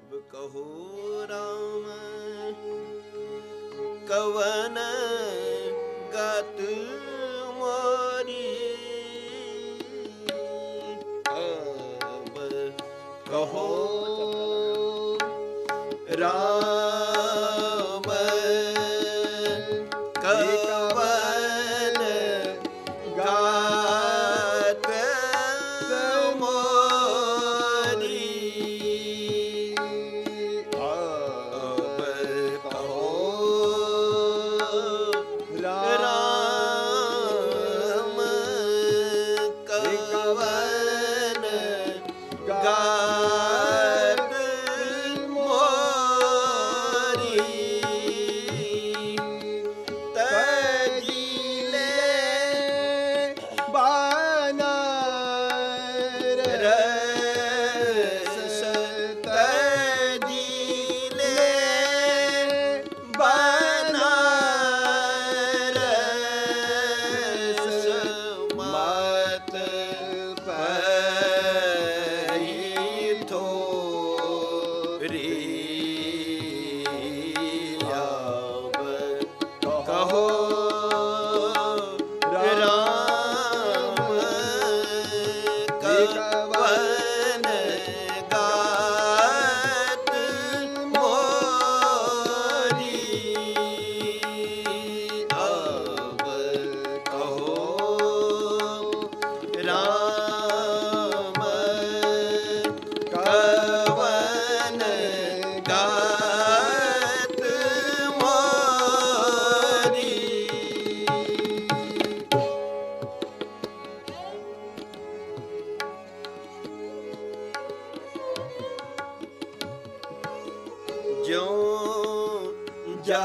ਸਭ ਕਹੋ RAM ਕਵਨ ਗਤ ਮਾਰੀ। ਅਬ ਕਹੋ RAM ਜਿਉ ਜਾ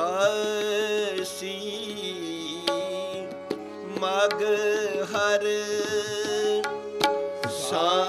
ਕਾਸੀ ਮਗ ਹਰ ਸਾ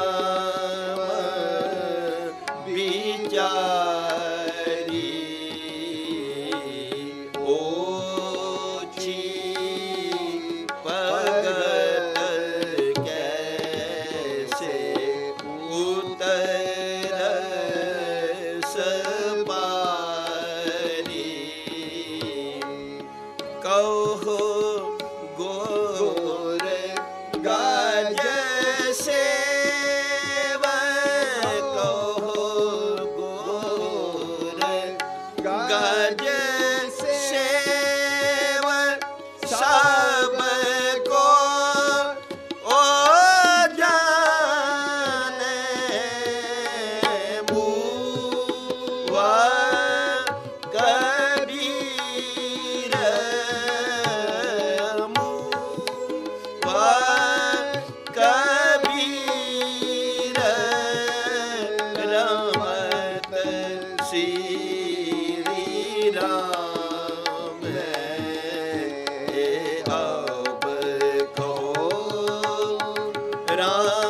Ram.